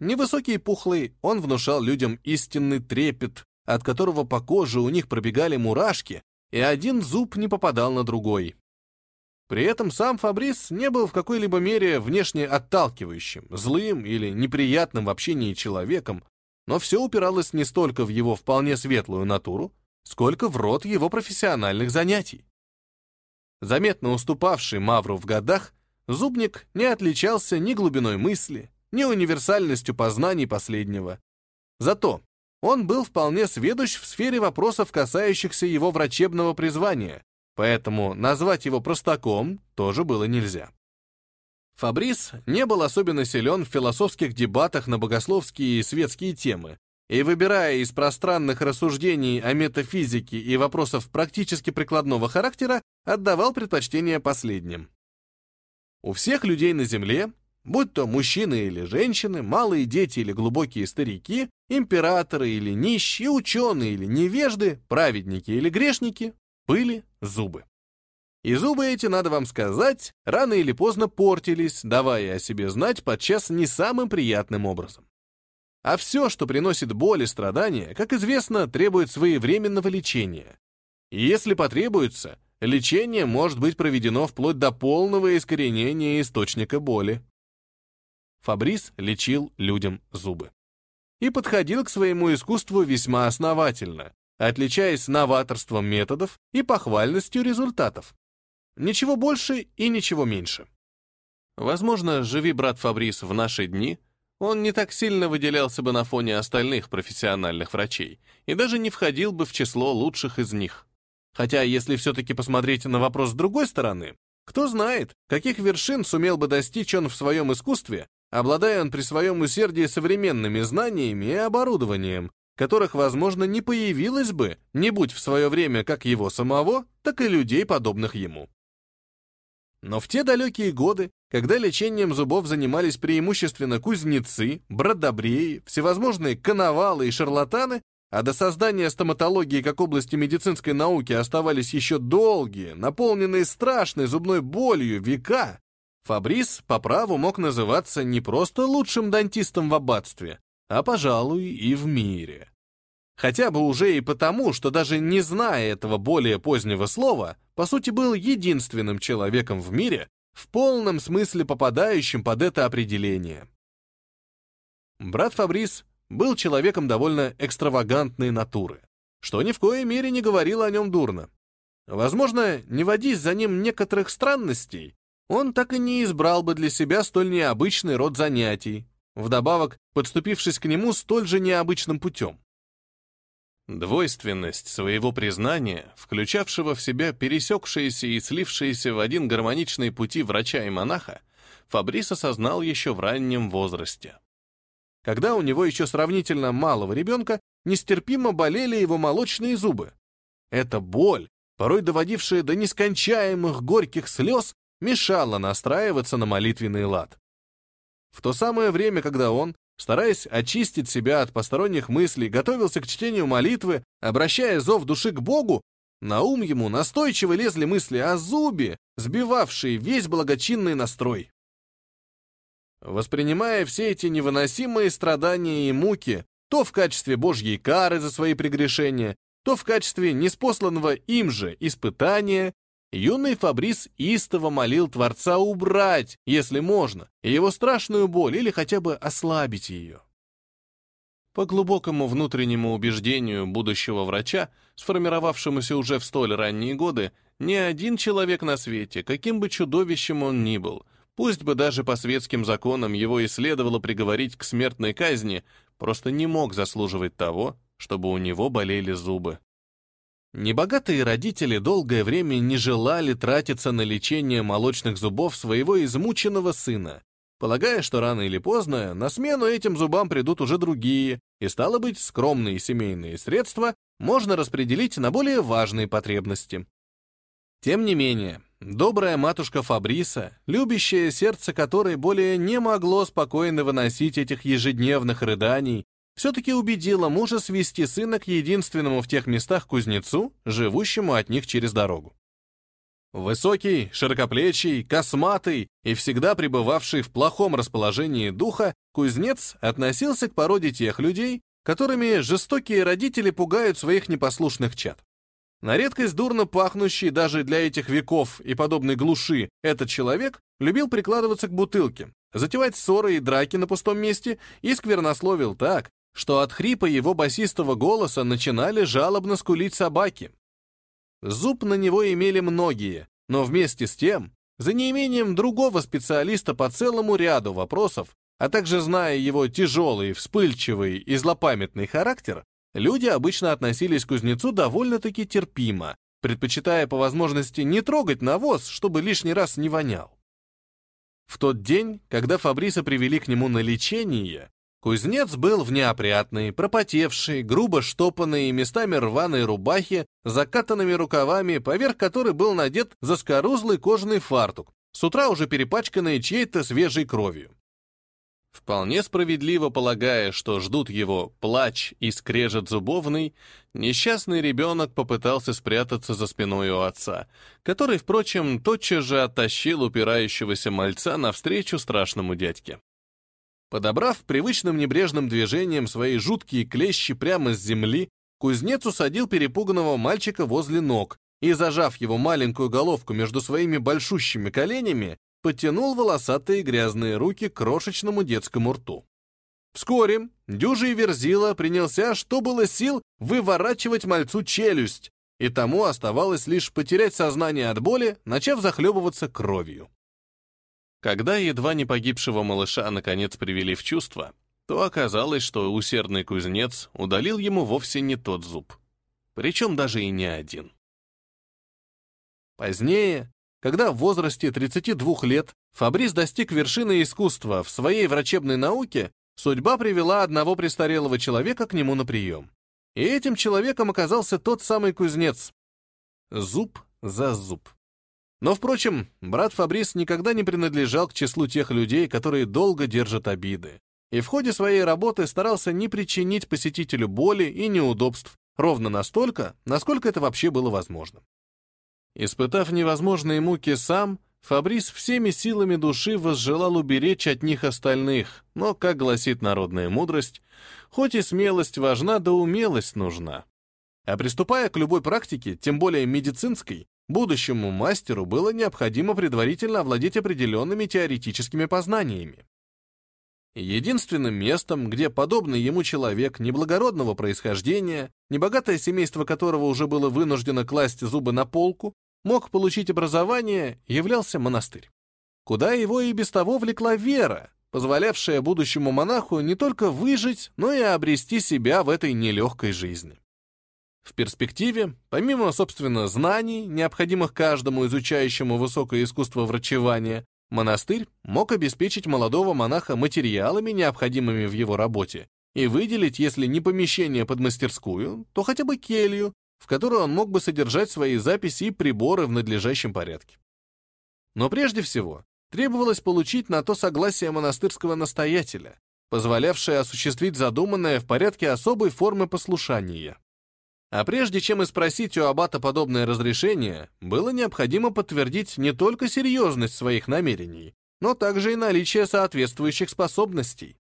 Невысокий и пухлый, он внушал людям истинный трепет, от которого по коже у них пробегали мурашки, и один зуб не попадал на другой. При этом сам Фабрис не был в какой-либо мере внешне отталкивающим, злым или неприятным в общении человеком, но все упиралось не столько в его вполне светлую натуру, сколько в род его профессиональных занятий. Заметно уступавший Мавру в годах, Зубник не отличался ни глубиной мысли, ни универсальностью познаний последнего. Зато он был вполне сведущ в сфере вопросов, касающихся его врачебного призвания, поэтому назвать его простаком тоже было нельзя. Фабрис не был особенно силен в философских дебатах на богословские и светские темы, и, выбирая из пространных рассуждений о метафизике и вопросов практически прикладного характера, отдавал предпочтение последним. У всех людей на Земле, будь то мужчины или женщины, малые дети или глубокие старики, императоры или нищие, ученые или невежды, праведники или грешники, были зубы. И зубы эти, надо вам сказать, рано или поздно портились, давая о себе знать подчас не самым приятным образом. А все, что приносит боль и страдания, как известно, требует своевременного лечения. И если потребуется, лечение может быть проведено вплоть до полного искоренения источника боли. Фабрис лечил людям зубы. И подходил к своему искусству весьма основательно, отличаясь новаторством методов и похвальностью результатов. Ничего больше и ничего меньше. Возможно, живи брат Фабрис в наши дни — он не так сильно выделялся бы на фоне остальных профессиональных врачей и даже не входил бы в число лучших из них. Хотя, если все-таки посмотреть на вопрос с другой стороны, кто знает, каких вершин сумел бы достичь он в своем искусстве, обладая он при своем усердии современными знаниями и оборудованием, которых, возможно, не появилось бы, не будь в свое время как его самого, так и людей, подобных ему. Но в те далекие годы, когда лечением зубов занимались преимущественно кузнецы, бродобреи, всевозможные коновалы и шарлатаны, а до создания стоматологии как области медицинской науки оставались еще долгие, наполненные страшной зубной болью века, Фабрис по праву мог называться не просто лучшим дантистом в аббатстве, а, пожалуй, и в мире. Хотя бы уже и потому, что даже не зная этого более позднего слова, по сути был единственным человеком в мире, в полном смысле попадающим под это определение. Брат Фабрис был человеком довольно экстравагантной натуры, что ни в коей мере не говорило о нем дурно. Возможно, не водись за ним некоторых странностей, он так и не избрал бы для себя столь необычный род занятий, вдобавок подступившись к нему столь же необычным путем. Двойственность своего признания, включавшего в себя пересекшиеся и слившиеся в один гармоничный пути врача и монаха, Фабрис осознал еще в раннем возрасте. Когда у него еще сравнительно малого ребенка нестерпимо болели его молочные зубы. Эта боль, порой доводившая до нескончаемых горьких слез, мешала настраиваться на молитвенный лад. В то самое время, когда он, Стараясь очистить себя от посторонних мыслей, готовился к чтению молитвы, обращая зов души к Богу, на ум ему настойчиво лезли мысли о зубе, сбивавшие весь благочинный настрой. Воспринимая все эти невыносимые страдания и муки, то в качестве Божьей кары за свои прегрешения, то в качестве неспосланного им же испытания, Юный Фабрис истово молил Творца убрать, если можно, его страшную боль или хотя бы ослабить ее. По глубокому внутреннему убеждению будущего врача, сформировавшемуся уже в столь ранние годы, ни один человек на свете, каким бы чудовищем он ни был, пусть бы даже по светским законам его и следовало приговорить к смертной казни, просто не мог заслуживать того, чтобы у него болели зубы. Небогатые родители долгое время не желали тратиться на лечение молочных зубов своего измученного сына, полагая, что рано или поздно на смену этим зубам придут уже другие, и, стало быть, скромные семейные средства можно распределить на более важные потребности. Тем не менее, добрая матушка Фабриса, любящее сердце которой более не могло спокойно выносить этих ежедневных рыданий, все-таки убедила мужа свести сына к единственному в тех местах кузнецу, живущему от них через дорогу. Высокий, широкоплечий, косматый и всегда пребывавший в плохом расположении духа, кузнец относился к породе тех людей, которыми жестокие родители пугают своих непослушных чад. На редкость дурно пахнущий даже для этих веков и подобной глуши этот человек любил прикладываться к бутылке, затевать ссоры и драки на пустом месте и сквернословил так, что от хрипа его басистого голоса начинали жалобно скулить собаки. Зуб на него имели многие, но вместе с тем, за неимением другого специалиста по целому ряду вопросов, а также зная его тяжелый, вспыльчивый и злопамятный характер, люди обычно относились к кузнецу довольно-таки терпимо, предпочитая по возможности не трогать навоз, чтобы лишний раз не вонял. В тот день, когда Фабриса привели к нему на лечение, Кузнец был в неопрятной, пропотевшей, грубо штопанной местами рваной рубахе, закатанными рукавами, поверх которой был надет заскорузлый кожаный фартук, с утра уже перепачканный чьей-то свежей кровью. Вполне справедливо полагая, что ждут его плач и скрежет зубовный, несчастный ребенок попытался спрятаться за спиной у отца, который, впрочем, тотчас же оттащил упирающегося мальца навстречу страшному дядьке. Подобрав привычным небрежным движением свои жуткие клещи прямо с земли, кузнец усадил перепуганного мальчика возле ног и, зажав его маленькую головку между своими большущими коленями, подтянул волосатые грязные руки к крошечному детскому рту. Вскоре дюжий верзила принялся, что было сил, выворачивать мальцу челюсть, и тому оставалось лишь потерять сознание от боли, начав захлебываться кровью. Когда едва не погибшего малыша наконец привели в чувство, то оказалось, что усердный кузнец удалил ему вовсе не тот зуб. Причем даже и не один. Позднее, когда в возрасте 32 лет Фабрис достиг вершины искусства в своей врачебной науке, судьба привела одного престарелого человека к нему на прием. И этим человеком оказался тот самый кузнец. Зуб за зуб. Но, впрочем, брат Фабрис никогда не принадлежал к числу тех людей, которые долго держат обиды, и в ходе своей работы старался не причинить посетителю боли и неудобств ровно настолько, насколько это вообще было возможно. Испытав невозможные муки сам, Фабрис всеми силами души возжелал уберечь от них остальных, но, как гласит народная мудрость, хоть и смелость важна, да умелость нужна. А приступая к любой практике, тем более медицинской, Будущему мастеру было необходимо предварительно овладеть определенными теоретическими познаниями. Единственным местом, где подобный ему человек неблагородного происхождения, небогатое семейство которого уже было вынуждено класть зубы на полку, мог получить образование, являлся монастырь. Куда его и без того влекла вера, позволявшая будущему монаху не только выжить, но и обрести себя в этой нелегкой жизни. В перспективе, помимо, собственно, знаний, необходимых каждому изучающему высокое искусство врачевания, монастырь мог обеспечить молодого монаха материалами, необходимыми в его работе, и выделить, если не помещение под мастерскую, то хотя бы келью, в которой он мог бы содержать свои записи и приборы в надлежащем порядке. Но прежде всего, требовалось получить на то согласие монастырского настоятеля, позволявшее осуществить задуманное в порядке особой формы послушания. А прежде чем и спросить у аббата подобное разрешение, было необходимо подтвердить не только серьезность своих намерений, но также и наличие соответствующих способностей.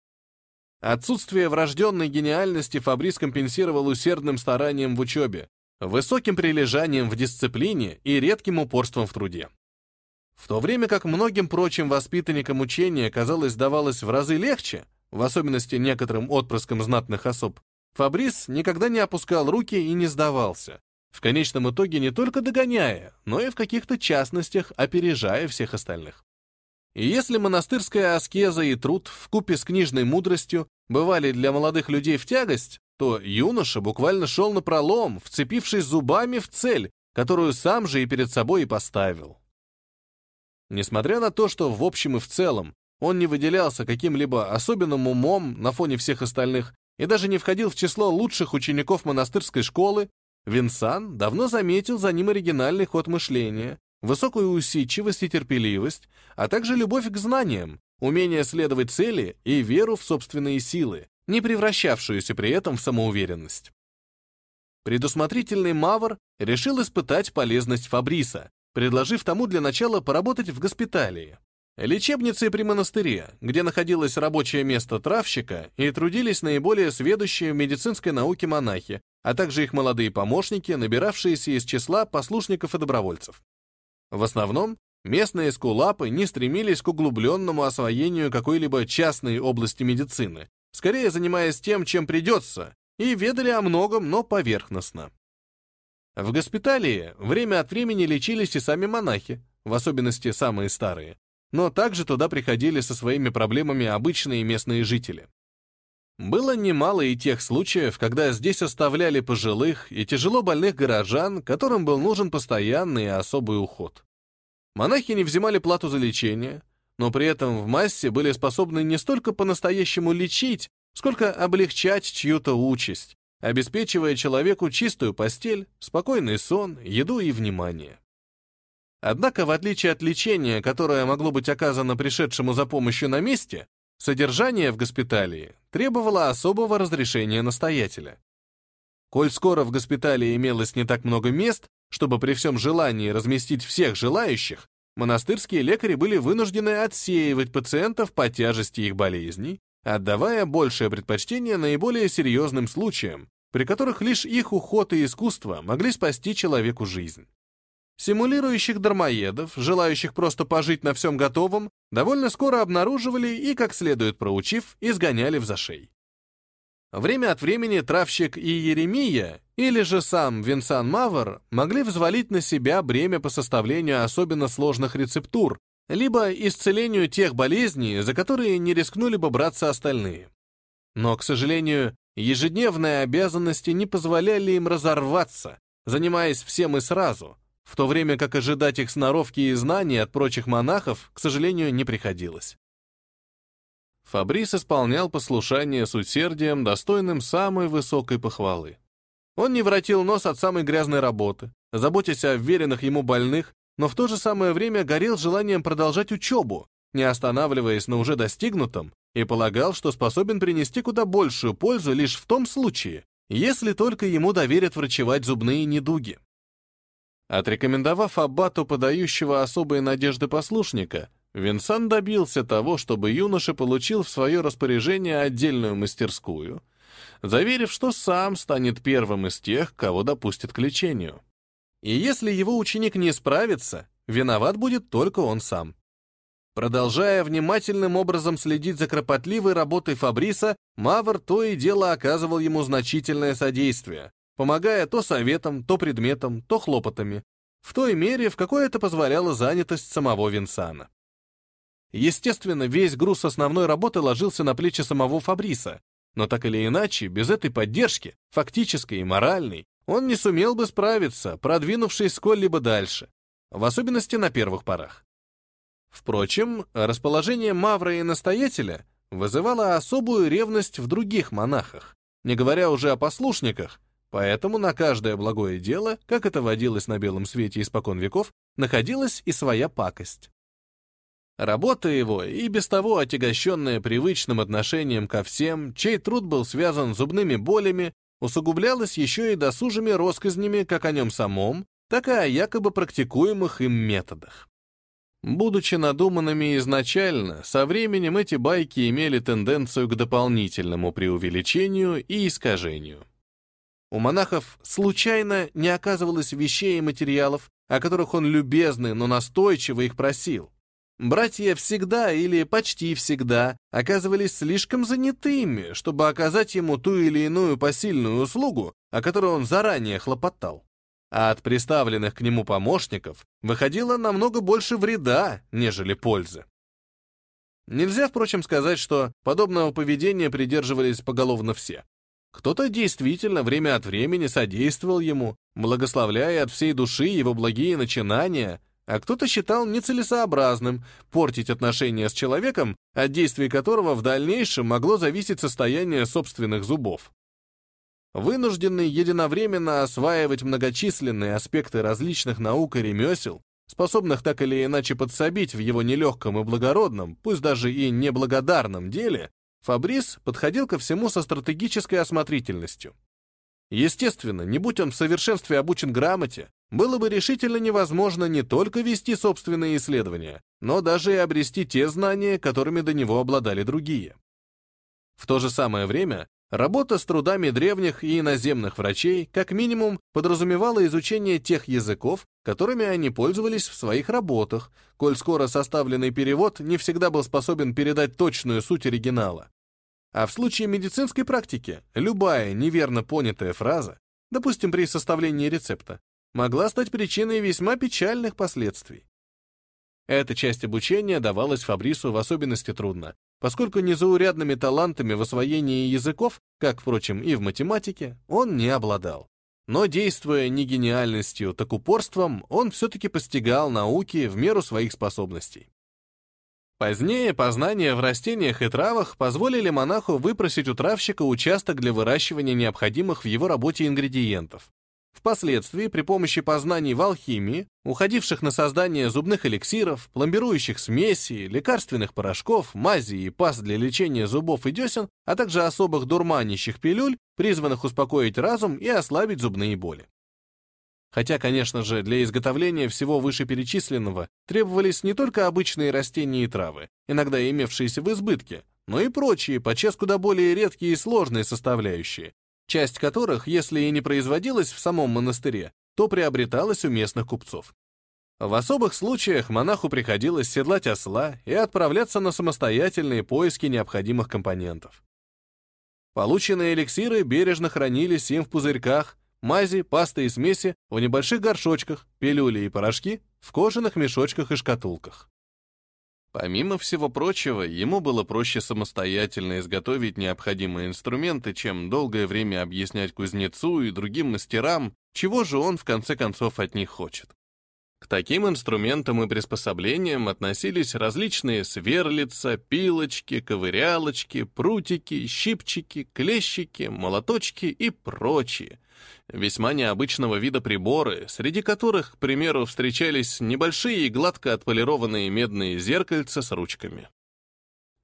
Отсутствие врожденной гениальности Фабрис компенсировал усердным старанием в учебе, высоким прилежанием в дисциплине и редким упорством в труде. В то время как многим прочим воспитанникам учения, казалось, давалось в разы легче, в особенности некоторым отпрыскам знатных особ, Фабрис никогда не опускал руки и не сдавался, в конечном итоге не только догоняя, но и в каких-то частностях опережая всех остальных. И если монастырская аскеза и труд в купе с книжной мудростью бывали для молодых людей в тягость, то юноша буквально шел на пролом, вцепившись зубами в цель, которую сам же и перед собой и поставил. Несмотря на то, что в общем и в целом он не выделялся каким-либо особенным умом на фоне всех остальных, и даже не входил в число лучших учеников монастырской школы, Винсан давно заметил за ним оригинальный ход мышления, высокую усидчивость и терпеливость, а также любовь к знаниям, умение следовать цели и веру в собственные силы, не превращавшуюся при этом в самоуверенность. Предусмотрительный Мавр решил испытать полезность Фабриса, предложив тому для начала поработать в госпиталии, лечебнице при монастыре, где находилось рабочее место травщика и трудились наиболее сведущие в медицинской науке монахи, а также их молодые помощники, набиравшиеся из числа послушников и добровольцев. В основном, местные скулапы не стремились к углубленному освоению какой-либо частной области медицины, скорее занимаясь тем, чем придется, и ведали о многом, но поверхностно. В госпиталии время от времени лечились и сами монахи, в особенности самые старые, но также туда приходили со своими проблемами обычные местные жители. Было немало и тех случаев, когда здесь оставляли пожилых и тяжело больных горожан, которым был нужен постоянный и особый уход. Монахи не взимали плату за лечение, но при этом в массе были способны не столько по-настоящему лечить, сколько облегчать чью-то участь, обеспечивая человеку чистую постель, спокойный сон, еду и внимание. Однако, в отличие от лечения, которое могло быть оказано пришедшему за помощью на месте, содержание в госпиталии требовало особого разрешения настоятеля. Коль скоро в госпитале имелось не так много мест, чтобы при всем желании разместить всех желающих, монастырские лекари были вынуждены отсеивать пациентов по тяжести их болезней, отдавая большее предпочтение наиболее серьезным случаям, при которых лишь их уход и искусство могли спасти человеку жизнь. Симулирующих дармоедов, желающих просто пожить на всем готовом, довольно скоро обнаруживали и, как следует проучив, изгоняли в зашей. Время от времени травщик и Еремия, или же сам Винсан Мавр, могли взвалить на себя бремя по составлению особенно сложных рецептур, либо исцелению тех болезней, за которые не рискнули бы браться остальные. Но, к сожалению, ежедневные обязанности не позволяли им разорваться, занимаясь всем и сразу — в то время как ожидать их сноровки и знаний от прочих монахов, к сожалению, не приходилось. Фабрис исполнял послушание с усердием, достойным самой высокой похвалы. Он не воротил нос от самой грязной работы, заботясь о веренных ему больных, но в то же самое время горел желанием продолжать учебу, не останавливаясь на уже достигнутом, и полагал, что способен принести куда большую пользу лишь в том случае, если только ему доверят врачевать зубные недуги. Отрекомендовав аббату подающего особые надежды послушника, Винсан добился того, чтобы юноша получил в свое распоряжение отдельную мастерскую, заверив, что сам станет первым из тех, кого допустят к лечению. И если его ученик не справится, виноват будет только он сам. Продолжая внимательным образом следить за кропотливой работой Фабриса, Мавр то и дело оказывал ему значительное содействие, помогая то советом, то предметом, то хлопотами, в той мере, в какой это позволяла занятость самого Винсана. Естественно, весь груз основной работы ложился на плечи самого Фабриса, но так или иначе, без этой поддержки, фактической и моральной, он не сумел бы справиться, продвинувшись сколь-либо дальше, в особенности на первых порах. Впрочем, расположение Мавра и настоятеля вызывало особую ревность в других монахах, не говоря уже о послушниках, Поэтому на каждое благое дело, как это водилось на белом свете испокон веков, находилась и своя пакость. Работа его, и без того отягощенная привычным отношением ко всем, чей труд был связан зубными болями, усугублялась еще и досужими россказнями как о нем самом, так и о якобы практикуемых им методах. Будучи надуманными изначально, со временем эти байки имели тенденцию к дополнительному преувеличению и искажению. У монахов случайно не оказывалось вещей и материалов, о которых он любезно, но настойчиво их просил. Братья всегда или почти всегда оказывались слишком занятыми, чтобы оказать ему ту или иную посильную услугу, о которой он заранее хлопотал. А от приставленных к нему помощников выходило намного больше вреда, нежели пользы. Нельзя, впрочем, сказать, что подобного поведения придерживались поголовно все. Кто-то действительно время от времени содействовал ему, благословляя от всей души его благие начинания, а кто-то считал нецелесообразным портить отношения с человеком, от действий которого в дальнейшем могло зависеть состояние собственных зубов. Вынужденный единовременно осваивать многочисленные аспекты различных наук и ремесел, способных так или иначе подсобить в его нелегком и благородном, пусть даже и неблагодарном деле, Фабрис подходил ко всему со стратегической осмотрительностью. Естественно, не будь он в совершенстве обучен грамоте, было бы решительно невозможно не только вести собственные исследования, но даже и обрести те знания, которыми до него обладали другие. В то же самое время работа с трудами древних и иноземных врачей как минимум подразумевала изучение тех языков, которыми они пользовались в своих работах, коль скоро составленный перевод не всегда был способен передать точную суть оригинала. А в случае медицинской практики любая неверно понятая фраза, допустим, при составлении рецепта, могла стать причиной весьма печальных последствий. Эта часть обучения давалась Фабрису в особенности трудно, поскольку незаурядными талантами в освоении языков, как, впрочем, и в математике, он не обладал. Но, действуя не гениальностью, так упорством, он все-таки постигал науки в меру своих способностей. Позднее познания в растениях и травах позволили монаху выпросить у травщика участок для выращивания необходимых в его работе ингредиентов. Впоследствии, при помощи познаний в алхимии, уходивших на создание зубных эликсиров, пломбирующих смесей, лекарственных порошков, мазей и паст для лечения зубов и десен, а также особых дурманящих пилюль, призванных успокоить разум и ослабить зубные боли. Хотя, конечно же, для изготовления всего вышеперечисленного требовались не только обычные растения и травы, иногда имевшиеся в избытке, но и прочие, подчас куда более редкие и сложные составляющие, часть которых, если и не производилась в самом монастыре, то приобреталась у местных купцов. В особых случаях монаху приходилось седлать осла и отправляться на самостоятельные поиски необходимых компонентов. Полученные эликсиры бережно хранились им в пузырьках, мази, пасты и смеси в небольших горшочках, пилюли и порошки в кожаных мешочках и шкатулках. Помимо всего прочего, ему было проще самостоятельно изготовить необходимые инструменты, чем долгое время объяснять кузнецу и другим мастерам, чего же он в конце концов от них хочет. К таким инструментам и приспособлениям относились различные сверлица, пилочки, ковырялочки, прутики, щипчики, клещики, молоточки и прочие, весьма необычного вида приборы, среди которых, к примеру, встречались небольшие и гладко отполированные медные зеркальца с ручками.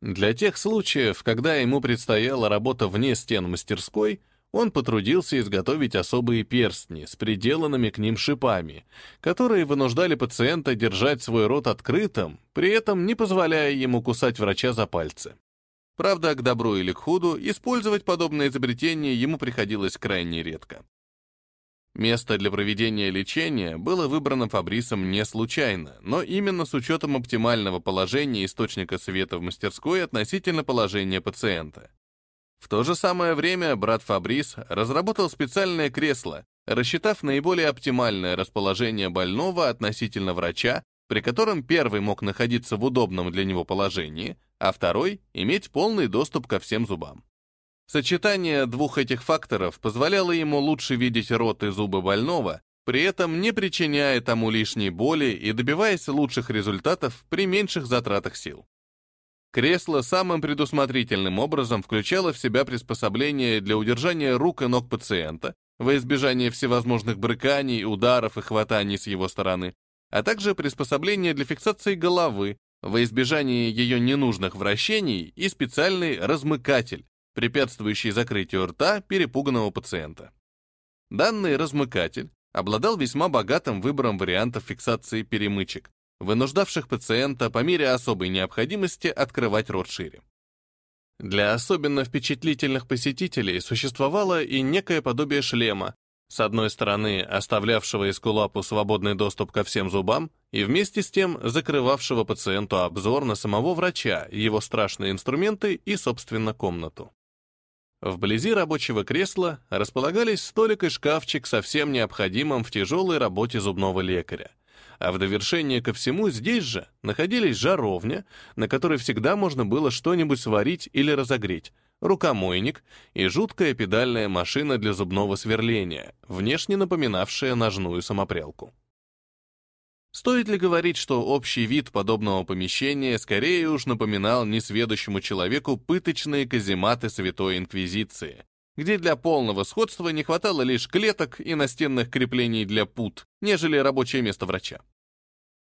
Для тех случаев, когда ему предстояла работа вне стен мастерской, он потрудился изготовить особые перстни с приделанными к ним шипами, которые вынуждали пациента держать свой рот открытым, при этом не позволяя ему кусать врача за пальцы. Правда, к добру или к худу, использовать подобное изобретение ему приходилось крайне редко. Место для проведения лечения было выбрано Фабрисом не случайно, но именно с учетом оптимального положения источника света в мастерской относительно положения пациента. В то же самое время брат Фабрис разработал специальное кресло, рассчитав наиболее оптимальное расположение больного относительно врача, при котором первый мог находиться в удобном для него положении, а второй — иметь полный доступ ко всем зубам. Сочетание двух этих факторов позволяло ему лучше видеть рот и зубы больного, при этом не причиняя тому лишней боли и добиваясь лучших результатов при меньших затратах сил. Кресло самым предусмотрительным образом включало в себя приспособление для удержания рук и ног пациента, во избежание всевозможных брыканий, ударов и хватаний с его стороны, а также приспособление для фиксации головы, во избежание ее ненужных вращений и специальный размыкатель, препятствующий закрытию рта перепуганного пациента. Данный размыкатель обладал весьма богатым выбором вариантов фиксации перемычек, вынуждавших пациента по мере особой необходимости открывать рот шире. Для особенно впечатлительных посетителей существовало и некое подобие шлема, с одной стороны оставлявшего эскулапу свободный доступ ко всем зубам и вместе с тем закрывавшего пациенту обзор на самого врача, его страшные инструменты и, собственно, комнату. Вблизи рабочего кресла располагались столик и шкафчик со всем необходимым в тяжелой работе зубного лекаря — а в довершение ко всему здесь же находились жаровня, на которой всегда можно было что-нибудь сварить или разогреть, рукомойник и жуткая педальная машина для зубного сверления, внешне напоминавшая ножную самопрялку. Стоит ли говорить, что общий вид подобного помещения скорее уж напоминал несведущему человеку пыточные казематы Святой Инквизиции, где для полного сходства не хватало лишь клеток и настенных креплений для пут, нежели рабочее место врача.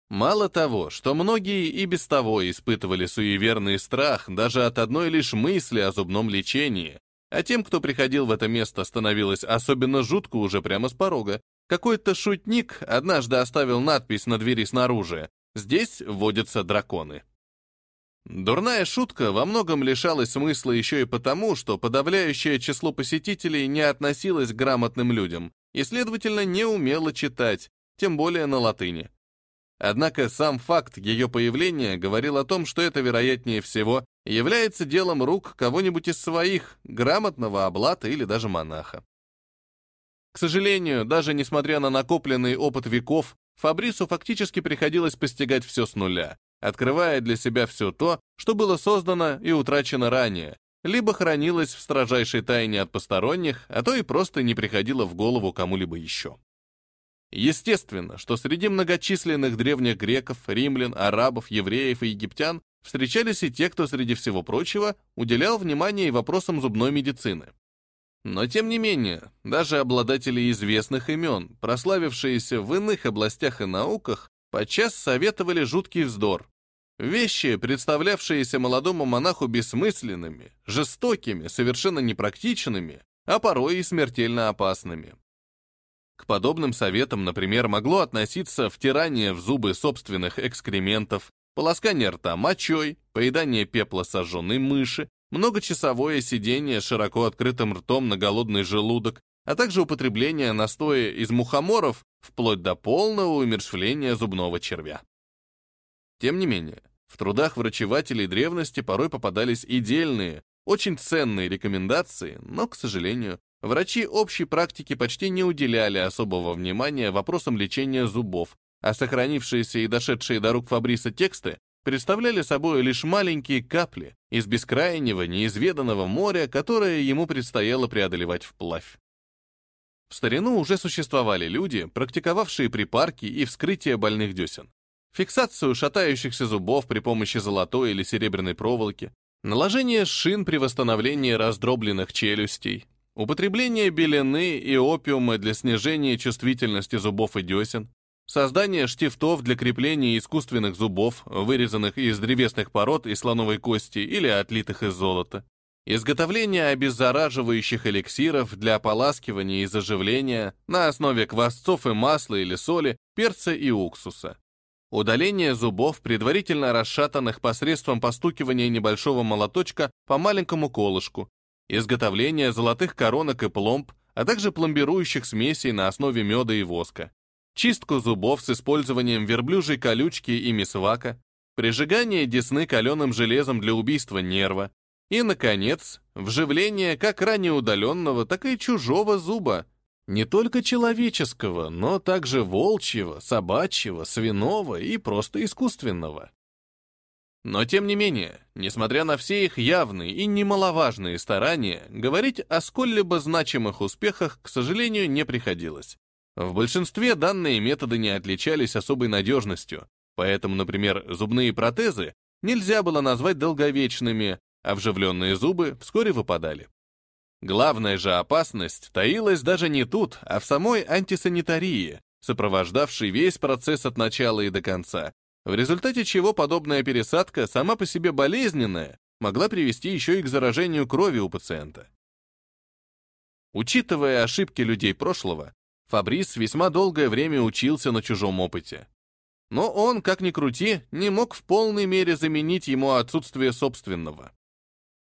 Мало того, что многие и без того испытывали суеверный страх даже от одной лишь мысли о зубном лечении, а тем, кто приходил в это место, становилось особенно жутко уже прямо с порога, какой-то шутник однажды оставил надпись на двери снаружи «Здесь водятся драконы». Дурная шутка во многом лишалась смысла еще и потому, что подавляющее число посетителей не относилось к грамотным людям и, следовательно, не умело читать, тем более на латыни. Однако сам факт ее появления говорил о том, что это, вероятнее всего, является делом рук кого-нибудь из своих, грамотного облата или даже монаха. К сожалению, даже несмотря на накопленный опыт веков, Фабрису фактически приходилось постигать все с нуля, открывая для себя все то, что было создано и утрачено ранее, либо хранилось в строжайшей тайне от посторонних, а то и просто не приходило в голову кому-либо еще. Естественно, что среди многочисленных древних греков, римлян, арабов, евреев и египтян встречались и те, кто, среди всего прочего, уделял внимание и вопросам зубной медицины. Но, тем не менее, даже обладатели известных имен, прославившиеся в иных областях и науках, подчас советовали жуткий вздор. Вещи, представлявшиеся молодому монаху бессмысленными, жестокими, совершенно непрактичными, а порой и смертельно опасными. К подобным советам, например, могло относиться втирание в зубы собственных экскрементов, полоскание рта мочой, поедание пепла сожженной мыши, многочасовое сидение широко открытым ртом на голодный желудок, а также употребление настоя из мухоморов вплоть до полного умершвления зубного червя. Тем не менее, в трудах врачевателей древности порой попадались идельные, очень ценные рекомендации, но, к сожалению, врачи общей практики почти не уделяли особого внимания вопросам лечения зубов, а сохранившиеся и дошедшие до рук Фабриса тексты представляли собой лишь маленькие капли из бескрайнего, неизведанного моря, которое ему предстояло преодолевать вплавь. В старину уже существовали люди, практиковавшие припарки и вскрытие больных десен, фиксацию шатающихся зубов при помощи золотой или серебряной проволоки, наложение шин при восстановлении раздробленных челюстей, употребление белены и опиума для снижения чувствительности зубов и десен, создание штифтов для крепления искусственных зубов, вырезанных из древесных пород и слоновой кости или отлитых из золота, Изготовление обеззараживающих эликсиров для ополаскивания и заживления на основе квасцов и масла или соли, перца и уксуса. Удаление зубов, предварительно расшатанных посредством постукивания небольшого молоточка по маленькому колышку. Изготовление золотых коронок и пломб, а также пломбирующих смесей на основе меда и воска. Чистку зубов с использованием верблюжьей колючки и мисвака. Прижигание десны каленым железом для убийства нерва и, наконец, вживление как ранее удаленного, так и чужого зуба. Не только человеческого, но также волчьего, собачьего, свиного и просто искусственного. Но тем не менее, несмотря на все их явные и немаловажные старания, говорить о сколь-либо значимых успехах, к сожалению, не приходилось. В большинстве данные методы не отличались особой надежностью, поэтому, например, зубные протезы нельзя было назвать долговечными, вживленные зубы вскоре выпадали. Главная же опасность таилась даже не тут, а в самой антисанитарии, сопровождавшей весь процесс от начала и до конца, в результате чего подобная пересадка, сама по себе болезненная, могла привести еще и к заражению крови у пациента. Учитывая ошибки людей прошлого, Фабрис весьма долгое время учился на чужом опыте. Но он, как ни крути, не мог в полной мере заменить ему отсутствие собственного.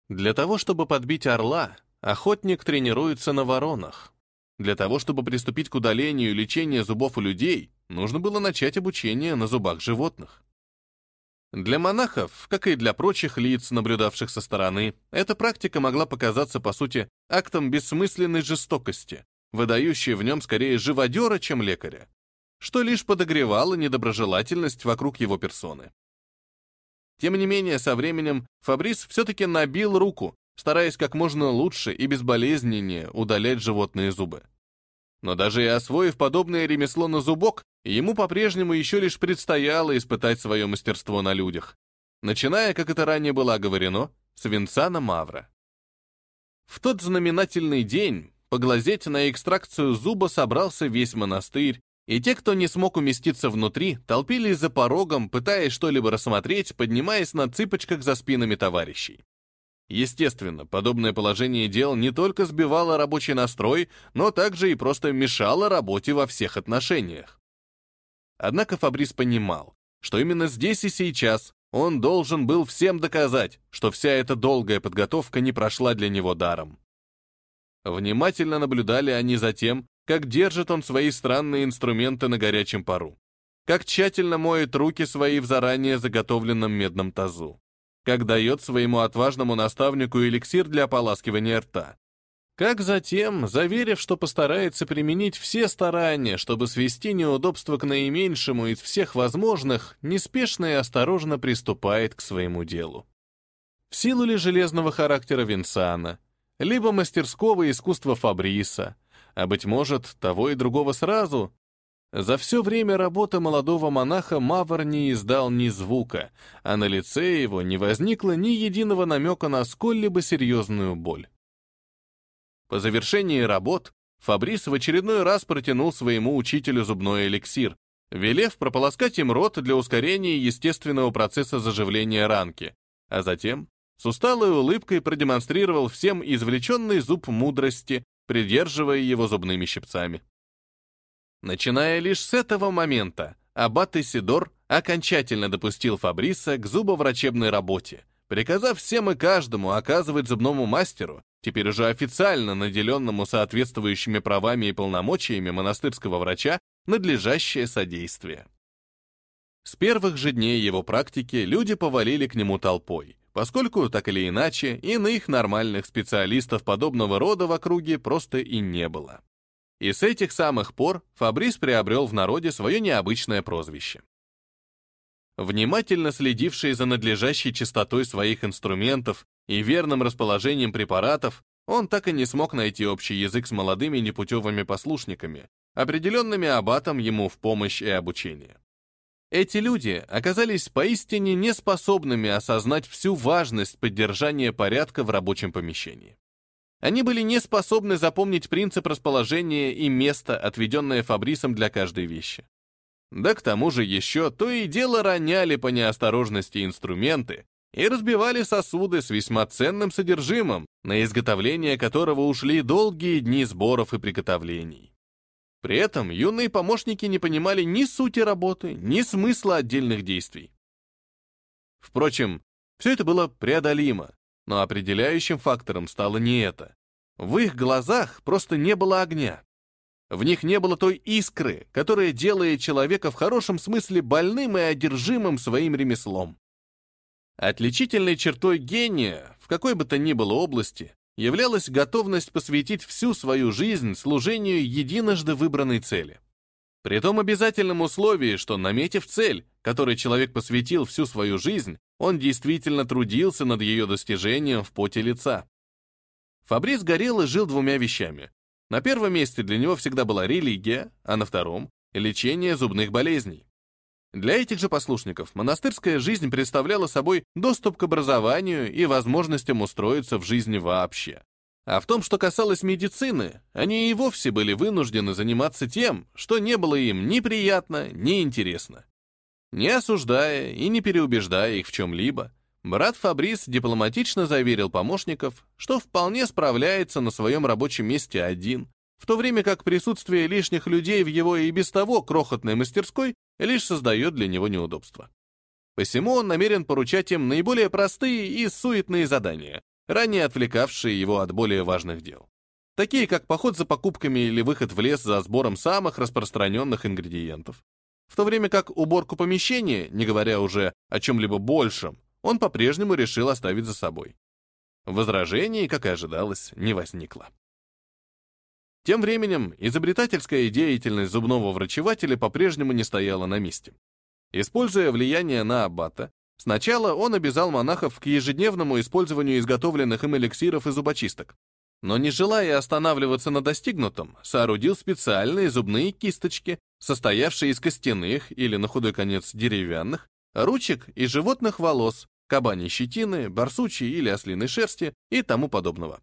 Для того, чтобы подбить орла, охотник тренируется на воронах. Для того, чтобы приступить к удалению и лечению зубов у людей, нужно было начать обучение на зубах животных. Для монахов, как и для прочих лиц, наблюдавших со стороны, эта практика могла показаться, по сути, актом бессмысленной жестокости, выдающей в нем скорее живодера, чем лекаря, что лишь подогревало недоброжелательность вокруг его персоны. Тем не менее, со временем Фабрис все-таки набил руку, стараясь как можно лучше и безболезненнее удалять животные зубы. Но даже и освоив подобное ремесло на зубок, ему по-прежнему еще лишь предстояло испытать свое мастерство на людях, начиная, как это ранее было оговорено, с Винсана Мавра. В тот знаменательный день поглазеть на экстракцию зуба собрался весь монастырь, и те, кто не смог уместиться внутри, толпились за порогом, пытаясь что-либо рассмотреть, поднимаясь на цыпочках за спинами товарищей. Естественно, подобное положение дел не только сбивало рабочий настрой, но также и просто мешало работе во всех отношениях. Однако Фабрис понимал, что именно здесь и сейчас он должен был всем доказать, что вся эта долгая подготовка не прошла для него даром. Внимательно наблюдали они за тем, как держит он свои странные инструменты на горячем пару, как тщательно моет руки свои в заранее заготовленном медном тазу, как дает своему отважному наставнику эликсир для ополаскивания рта, как затем, заверив, что постарается применить все старания, чтобы свести неудобство к наименьшему из всех возможных, неспешно и осторожно приступает к своему делу. В силу ли железного характера Винсана, либо мастерского искусства Фабриса, а, быть может, того и другого сразу. За все время работы молодого монаха Мавр не издал ни звука, а на лице его не возникло ни единого намека на сколь-либо серьезную боль. По завершении работ Фабрис в очередной раз протянул своему учителю зубной эликсир, велев прополоскать им рот для ускорения естественного процесса заживления ранки, а затем с усталой улыбкой продемонстрировал всем извлеченный зуб мудрости, придерживая его зубными щипцами. Начиная лишь с этого момента, аббат Исидор окончательно допустил Фабриса к зубоврачебной работе, приказав всем и каждому оказывать зубному мастеру, теперь уже официально наделенному соответствующими правами и полномочиями монастырского врача, надлежащее содействие. С первых же дней его практики люди повалили к нему толпой, поскольку, так или иначе, иных нормальных специалистов подобного рода в округе просто и не было. И с этих самых пор Фабрис приобрел в народе свое необычное прозвище. Внимательно следивший за надлежащей чистотой своих инструментов и верным расположением препаратов, он так и не смог найти общий язык с молодыми непутевыми послушниками, определенными аббатом ему в помощь и обучение. Эти люди оказались поистине неспособными осознать всю важность поддержания порядка в рабочем помещении. Они были не способны запомнить принцип расположения и место, отведенное Фабрисом для каждой вещи. Да к тому же еще то и дело роняли по неосторожности инструменты и разбивали сосуды с весьма ценным содержимым, на изготовление которого ушли долгие дни сборов и приготовлений. При этом юные помощники не понимали ни сути работы, ни смысла отдельных действий. Впрочем, все это было преодолимо, но определяющим фактором стало не это. В их глазах просто не было огня. В них не было той искры, которая делает человека в хорошем смысле больным и одержимым своим ремеслом. Отличительной чертой гения, в какой бы то ни было области, являлась готовность посвятить всю свою жизнь служению единожды выбранной цели. При том обязательном условии, что, наметив цель, которой человек посвятил всю свою жизнь, он действительно трудился над ее достижением в поте лица. Фабрис горел и жил двумя вещами. На первом месте для него всегда была религия, а на втором — лечение зубных болезней. Для этих же послушников монастырская жизнь представляла собой доступ к образованию и возможностям устроиться в жизни вообще. А в том, что касалось медицины, они и вовсе были вынуждены заниматься тем, что не было им ни приятно, ни интересно. Не осуждая и не переубеждая их в чем-либо, брат Фабрис дипломатично заверил помощников, что вполне справляется на своем рабочем месте один, в то время как присутствие лишних людей в его и без того крохотной мастерской лишь создает для него неудобства. Посему он намерен поручать им наиболее простые и суетные задания, ранее отвлекавшие его от более важных дел. Такие как поход за покупками или выход в лес за сбором самых распространенных ингредиентов. В то время как уборку помещения, не говоря уже о чем-либо большем, он по-прежнему решил оставить за собой. Возражений, как и ожидалось, не возникло. Тем временем изобретательская деятельность зубного врачевателя по-прежнему не стояла на месте. Используя влияние на аббата, сначала он обязал монахов к ежедневному использованию изготовленных им эликсиров и зубочисток. Но не желая останавливаться на достигнутом, соорудил специальные зубные кисточки, состоявшие из костяных или, на худой конец, деревянных, ручек и животных волос, кабаней щетины, барсучьей или ослиной шерсти и тому подобного.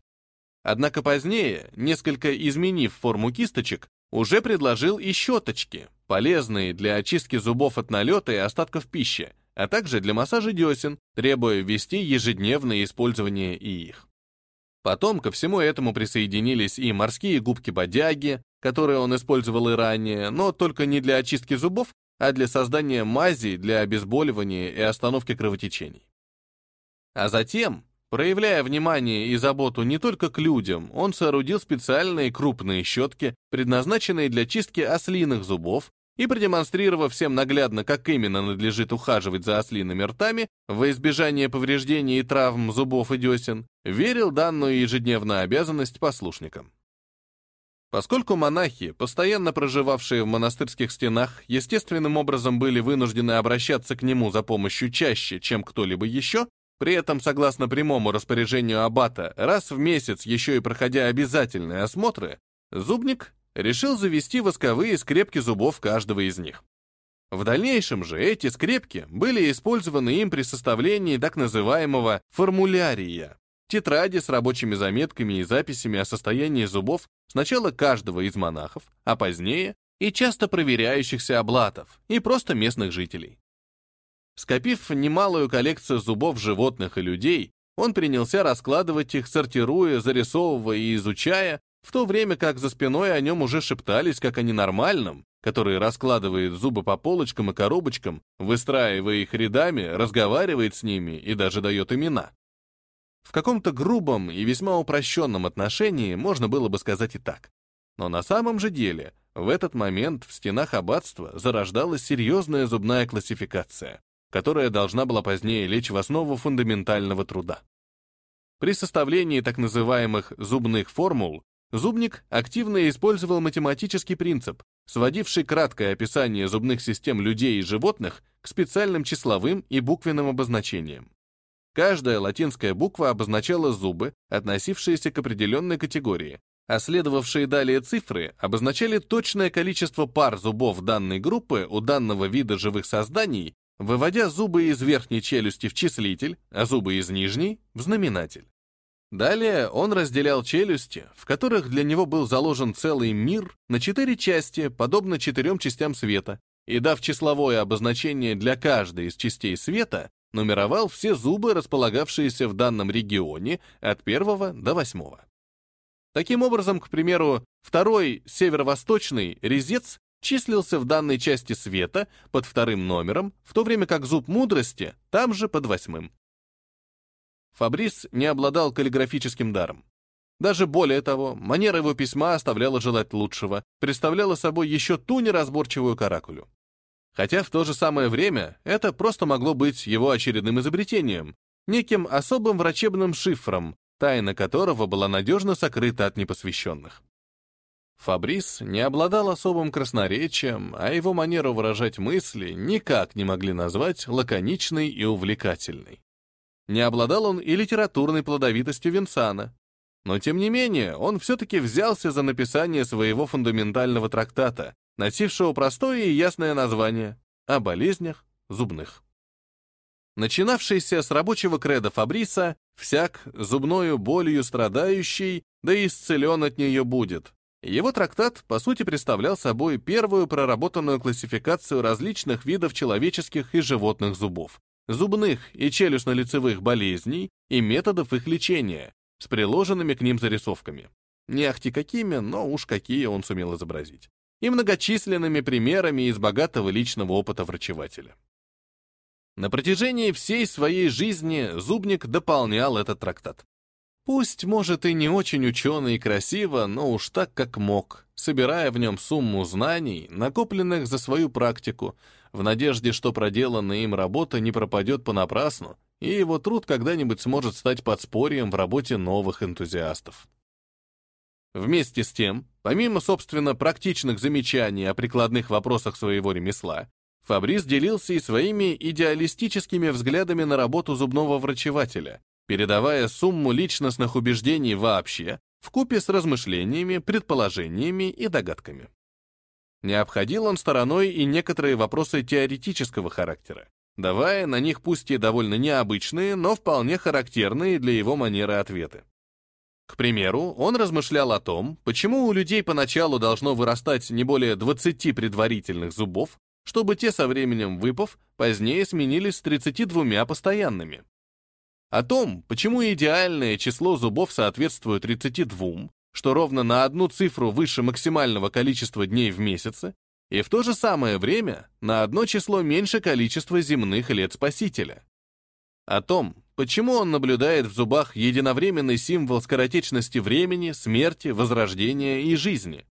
Однако позднее, несколько изменив форму кисточек, уже предложил и щеточки, полезные для очистки зубов от налета и остатков пищи, а также для массажа десен, требуя ввести ежедневное использование и их. Потом ко всему этому присоединились и морские губки-бодяги, которые он использовал и ранее, но только не для очистки зубов, а для создания мази для обезболивания и остановки кровотечений. А затем, проявляя внимание и заботу не только к людям, он соорудил специальные крупные щетки, предназначенные для чистки ослиных зубов, и продемонстрировав всем наглядно, как именно надлежит ухаживать за ослиными ртами во избежание повреждений и травм зубов и десен, верил данную ежедневную обязанность послушникам. Поскольку монахи, постоянно проживавшие в монастырских стенах, естественным образом были вынуждены обращаться к нему за помощью чаще, чем кто-либо еще, при этом, согласно прямому распоряжению аббата, раз в месяц еще и проходя обязательные осмотры, зубник решил завести восковые скрепки зубов каждого из них. В дальнейшем же эти скрепки были использованы им при составлении так называемого формулярия, тетради с рабочими заметками и записями о состоянии зубов сначала каждого из монахов, а позднее и часто проверяющихся облатов, и просто местных жителей. Скопив немалую коллекцию зубов животных и людей, он принялся раскладывать их, сортируя, зарисовывая и изучая, в то время как за спиной о нем уже шептались как о ненормальном, который раскладывает зубы по полочкам и коробочкам, выстраивая их рядами, разговаривает с ними и даже дает имена. В каком-то грубом и весьма упрощенном отношении можно было бы сказать и так. Но на самом же деле, в этот момент в стенах аббатства зарождалась серьезная зубная классификация, которая должна была позднее лечь в основу фундаментального труда. При составлении так называемых зубных формул зубник активно использовал математический принцип, сводивший краткое описание зубных систем людей и животных к специальным числовым и буквенным обозначениям. Каждая латинская буква обозначала зубы, относившиеся к определенной категории, а следовавшие далее цифры обозначали точное количество пар зубов данной группы у данного вида живых созданий, выводя зубы из верхней челюсти в числитель, а зубы из нижней — в знаменатель. Далее он разделял челюсти, в которых для него был заложен целый мир, на четыре части, подобно четырем частям света, и дав числовое обозначение для каждой из частей света, нумеровал все зубы, располагавшиеся в данном регионе от первого до восьмого. Таким образом, к примеру, второй северо-восточный резец числился в данной части света под вторым номером, в то время как зуб мудрости там же под восьмым. Фабрис не обладал каллиграфическим даром. Даже более того, манера его письма оставляла желать лучшего, представляла собой еще ту неразборчивую каракулю. Хотя в то же самое время это просто могло быть его очередным изобретением, неким особым врачебным шифром, тайна которого была надежно сокрыта от непосвященных. Фабрис не обладал особым красноречием, а его манеру выражать мысли никак не могли назвать лаконичной и увлекательной. Не обладал он и литературной плодовитостью Винсана. Но, тем не менее, он все-таки взялся за написание своего фундаментального трактата, носившего простое и ясное название «О болезнях зубных». Начинавшийся с рабочего креда Фабриса «Всяк зубною болью страдающий, да исцелен от нее будет». Его трактат, по сути, представлял собой первую проработанную классификацию различных видов человеческих и животных зубов, зубных и челюстно-лицевых болезней и методов их лечения, с приложенными к ним зарисовками. Не ахти какими, но уж какие он сумел изобразить и многочисленными примерами из богатого личного опыта врачевателя. На протяжении всей своей жизни Зубник дополнял этот трактат. Пусть, может, и не очень ученый и красиво, но уж так, как мог, собирая в нем сумму знаний, накопленных за свою практику, в надежде, что проделанная им работа не пропадет понапрасну, и его труд когда-нибудь сможет стать подспорьем в работе новых энтузиастов. Вместе с тем, помимо, собственно, практичных замечаний о прикладных вопросах своего ремесла, Фабрис делился и своими идеалистическими взглядами на работу зубного врачевателя, передавая сумму личностных убеждений вообще, вкупе с размышлениями, предположениями и догадками. Не обходил он стороной и некоторые вопросы теоретического характера, давая на них пусть и довольно необычные, но вполне характерные для его манеры ответы. К примеру, он размышлял о том, почему у людей поначалу должно вырастать не более 20 предварительных зубов, чтобы те со временем выпав, позднее сменились с 32 постоянными. О том, почему идеальное число зубов соответствует 32, что ровно на одну цифру выше максимального количества дней в месяце, и в то же самое время на одно число меньше количества земных лет Спасителя. О том, почему он наблюдает в зубах единовременный символ скоротечности времени, смерти, возрождения и жизни,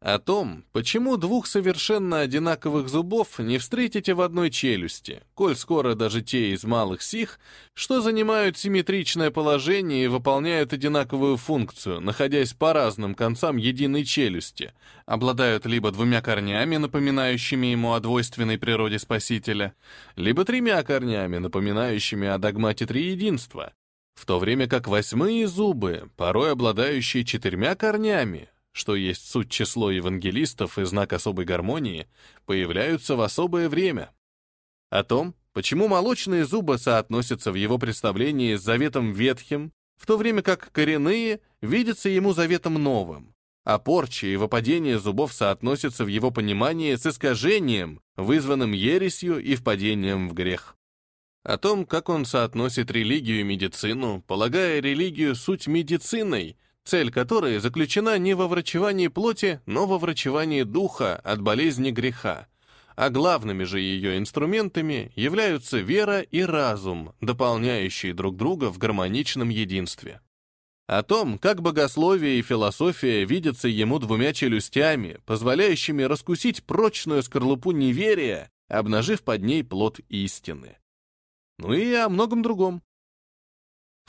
о том, почему двух совершенно одинаковых зубов не встретите в одной челюсти, коль скоро даже те из малых сих, что занимают симметричное положение и выполняют одинаковую функцию, находясь по разным концам единой челюсти, обладают либо двумя корнями, напоминающими ему о двойственной природе Спасителя, либо тремя корнями, напоминающими о догмате триединства, в то время как восьмые зубы, порой обладающие четырьмя корнями, что есть суть число евангелистов и знак особой гармонии, появляются в особое время. О том, почему молочные зубы соотносятся в его представлении с заветом ветхим, в то время как коренные видятся ему заветом новым, а порча и выпадение зубов соотносятся в его понимании с искажением, вызванным ересью и впадением в грех. О том, как он соотносит религию и медицину, полагая религию суть медициной — цель которой заключена не во врачевании плоти, но во врачевании духа от болезни греха, а главными же ее инструментами являются вера и разум, дополняющие друг друга в гармоничном единстве. О том, как богословие и философия видятся ему двумя челюстями, позволяющими раскусить прочную скорлупу неверия, обнажив под ней плод истины. Ну и о многом другом.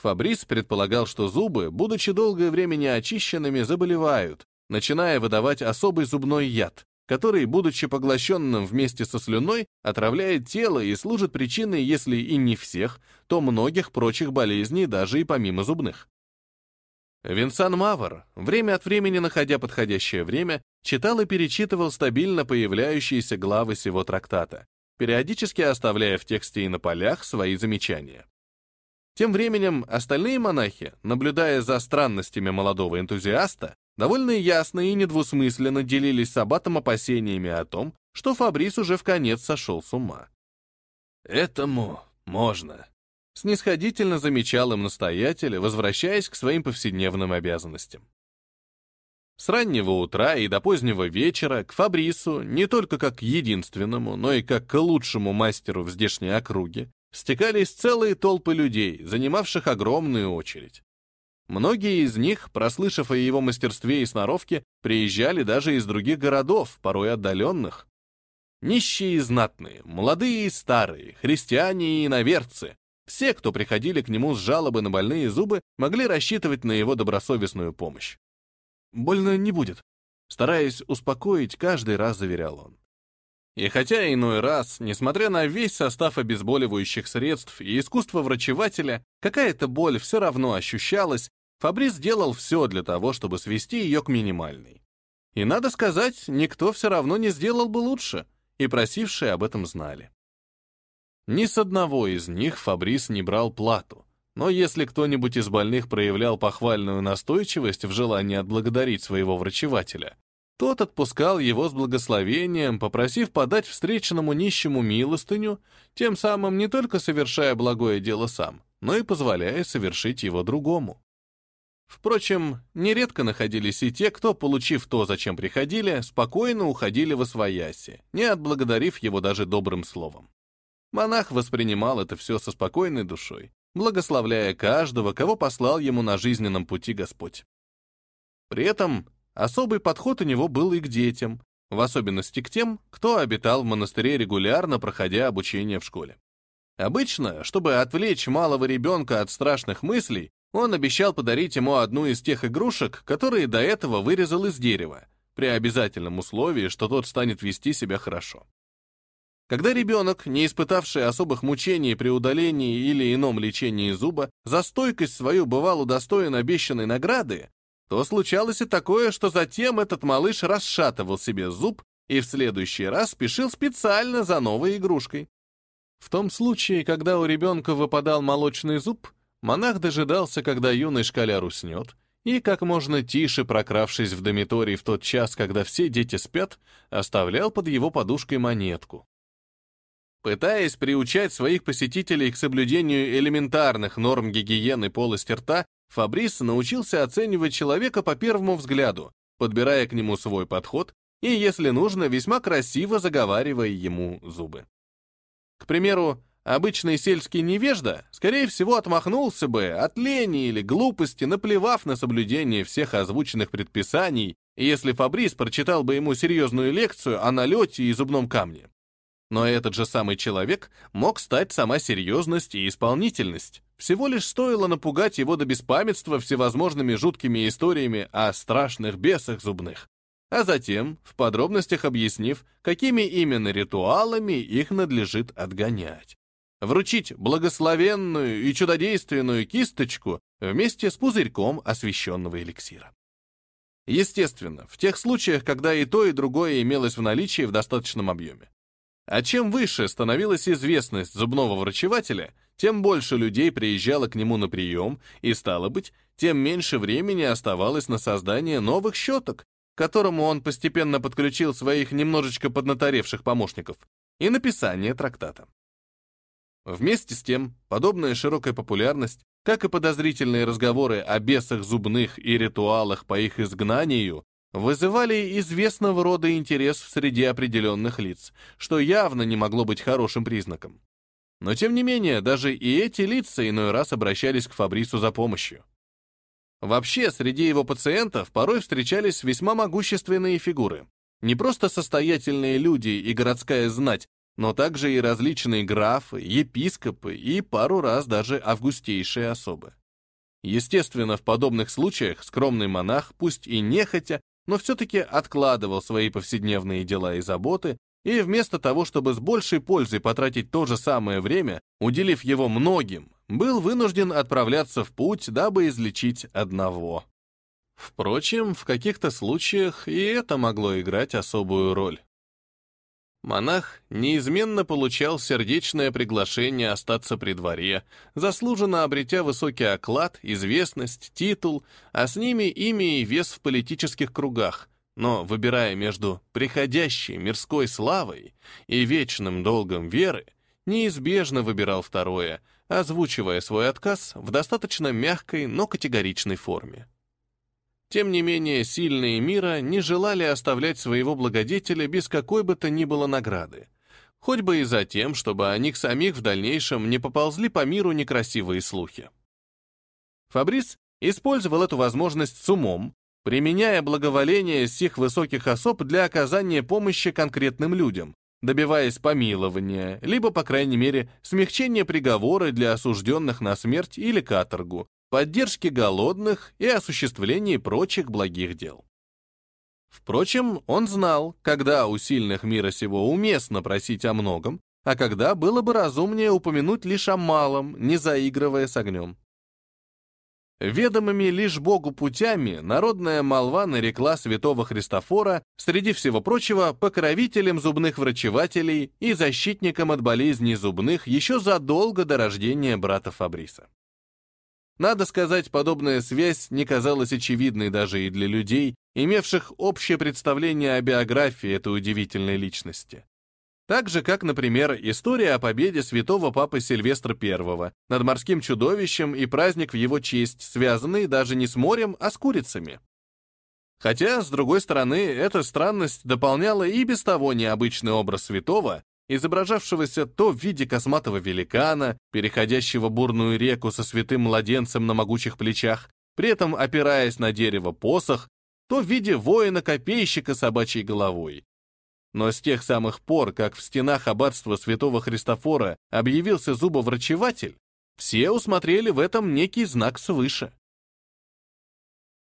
Фабрис предполагал, что зубы, будучи долгое время неочищенными, заболевают, начиная выдавать особый зубной яд, который, будучи поглощенным вместе со слюной, отравляет тело и служит причиной, если и не всех, то многих прочих болезней, даже и помимо зубных. Винсан Мавр, время от времени находя подходящее время, читал и перечитывал стабильно появляющиеся главы сего трактата, периодически оставляя в тексте и на полях свои замечания. Тем временем остальные монахи, наблюдая за странностями молодого энтузиаста, довольно ясно и недвусмысленно делились с аббатом опасениями о том, что Фабрис уже в конец сошел с ума. «Этому можно», — снисходительно замечал им настоятель, возвращаясь к своим повседневным обязанностям. С раннего утра и до позднего вечера к Фабрису, не только как к единственному, но и как к лучшему мастеру в здешней округе, стекались целые толпы людей, занимавших огромную очередь. Многие из них, прослышав о его мастерстве и сноровке, приезжали даже из других городов, порой отдаленных. Нищие и знатные, молодые и старые, христиане и иноверцы, все, кто приходили к нему с жалобы на больные зубы, могли рассчитывать на его добросовестную помощь. «Больно не будет», стараясь успокоить, каждый раз заверял он. И хотя иной раз, несмотря на весь состав обезболивающих средств и искусство врачевателя, какая-то боль все равно ощущалась, Фабрис сделал все для того, чтобы свести ее к минимальной. И, надо сказать, никто все равно не сделал бы лучше, и просившие об этом знали. Ни с одного из них Фабрис не брал плату, но если кто-нибудь из больных проявлял похвальную настойчивость в желании отблагодарить своего врачевателя, тот отпускал его с благословением, попросив подать встреченному нищему милостыню, тем самым не только совершая благое дело сам, но и позволяя совершить его другому. Впрочем, нередко находились и те, кто, получив то, зачем приходили, спокойно уходили во свояси, не отблагодарив его даже добрым словом. Монах воспринимал это все со спокойной душой, благословляя каждого, кого послал ему на жизненном пути Господь. При этом Особый подход у него был и к детям, в особенности к тем, кто обитал в монастыре регулярно, проходя обучение в школе. Обычно, чтобы отвлечь малого ребенка от страшных мыслей, он обещал подарить ему одну из тех игрушек, которые до этого вырезал из дерева, при обязательном условии, что тот станет вести себя хорошо. Когда ребенок, не испытавший особых мучений при удалении или ином лечении зуба, за стойкость свою бывал удостоен обещанной награды, то случалось и такое, что затем этот малыш расшатывал себе зуб и в следующий раз спешил специально за новой игрушкой. В том случае, когда у ребенка выпадал молочный зуб, монах дожидался, когда юный школяр уснет, и, как можно тише прокравшись в домиторий в тот час, когда все дети спят, оставлял под его подушкой монетку. Пытаясь приучать своих посетителей к соблюдению элементарных норм гигиены полости рта, Фабрис научился оценивать человека по первому взгляду, подбирая к нему свой подход и, если нужно, весьма красиво заговаривая ему зубы. К примеру, обычный сельский невежда, скорее всего, отмахнулся бы от лени или глупости, наплевав на соблюдение всех озвученных предписаний, если Фабрис прочитал бы ему серьезную лекцию о налете и зубном камне. Но этот же самый человек мог стать сама серьезность и исполнительность. Всего лишь стоило напугать его до беспамятства всевозможными жуткими историями о страшных бесах зубных. А затем, в подробностях объяснив, какими именно ритуалами их надлежит отгонять. Вручить благословенную и чудодейственную кисточку вместе с пузырьком освященного эликсира. Естественно, в тех случаях, когда и то, и другое имелось в наличии в достаточном объеме. А чем выше становилась известность зубного врачевателя, тем больше людей приезжало к нему на прием, и, стало быть, тем меньше времени оставалось на создание новых щеток, к которому он постепенно подключил своих немножечко поднаторевших помощников, и написание трактата. Вместе с тем, подобная широкая популярность, как и подозрительные разговоры о бесах зубных и ритуалах по их изгнанию, вызывали известного рода интерес в среде определенных лиц, что явно не могло быть хорошим признаком. Но тем не менее, даже и эти лица иной раз обращались к Фабрису за помощью. Вообще, среди его пациентов порой встречались весьма могущественные фигуры. Не просто состоятельные люди и городская знать, но также и различные графы, епископы и пару раз даже августейшие особы. Естественно, в подобных случаях скромный монах, пусть и нехотя, но все-таки откладывал свои повседневные дела и заботы, и вместо того, чтобы с большей пользой потратить то же самое время, уделив его многим, был вынужден отправляться в путь, дабы излечить одного. Впрочем, в каких-то случаях и это могло играть особую роль. Монах неизменно получал сердечное приглашение остаться при дворе, заслуженно обретя высокий оклад, известность, титул, а с ними имя и вес в политических кругах, но, выбирая между приходящей мирской славой и вечным долгом веры, неизбежно выбирал второе, озвучивая свой отказ в достаточно мягкой, но категоричной форме. Тем не менее, сильные мира не желали оставлять своего благодетеля без какой бы то ни было награды, хоть бы и за тем, чтобы о них самих в дальнейшем не поползли по миру некрасивые слухи. Фабрис использовал эту возможность с умом, применяя благоволение сих высоких особ для оказания помощи конкретным людям, добиваясь помилования, либо, по крайней мере, смягчения приговора для осужденных на смерть или каторгу, поддержки голодных и осуществлении прочих благих дел. Впрочем, он знал, когда у сильных мира сего уместно просить о многом, а когда было бы разумнее упомянуть лишь о малом, не заигрывая с огнем. Ведомыми лишь Богу путями народная молва нарекла святого Христофора, среди всего прочего, покровителем зубных врачевателей и защитником от болезней зубных еще задолго до рождения брата Фабриса. Надо сказать, подобная связь не казалась очевидной даже и для людей, имевших общее представление о биографии этой удивительной личности. Так же, как, например, история о победе святого папы Сильвестра I над морским чудовищем и праздник в его честь, связанный даже не с морем, а с курицами. Хотя, с другой стороны, эта странность дополняла и без того необычный образ святого, изображавшегося то в виде косматого великана, переходящего бурную реку со святым младенцем на могучих плечах, при этом опираясь на дерево посох, то в виде воина-копейщика собачьей головой. Но с тех самых пор, как в стенах аббатства святого Христофора объявился зубоврачеватель, все усмотрели в этом некий знак свыше.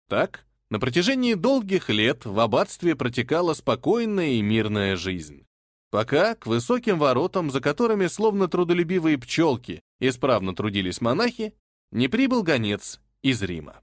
Так, на протяжении долгих лет в аббатстве протекала спокойная и мирная жизнь пока к высоким воротам, за которыми словно трудолюбивые пчелки исправно трудились монахи, не прибыл гонец из Рима.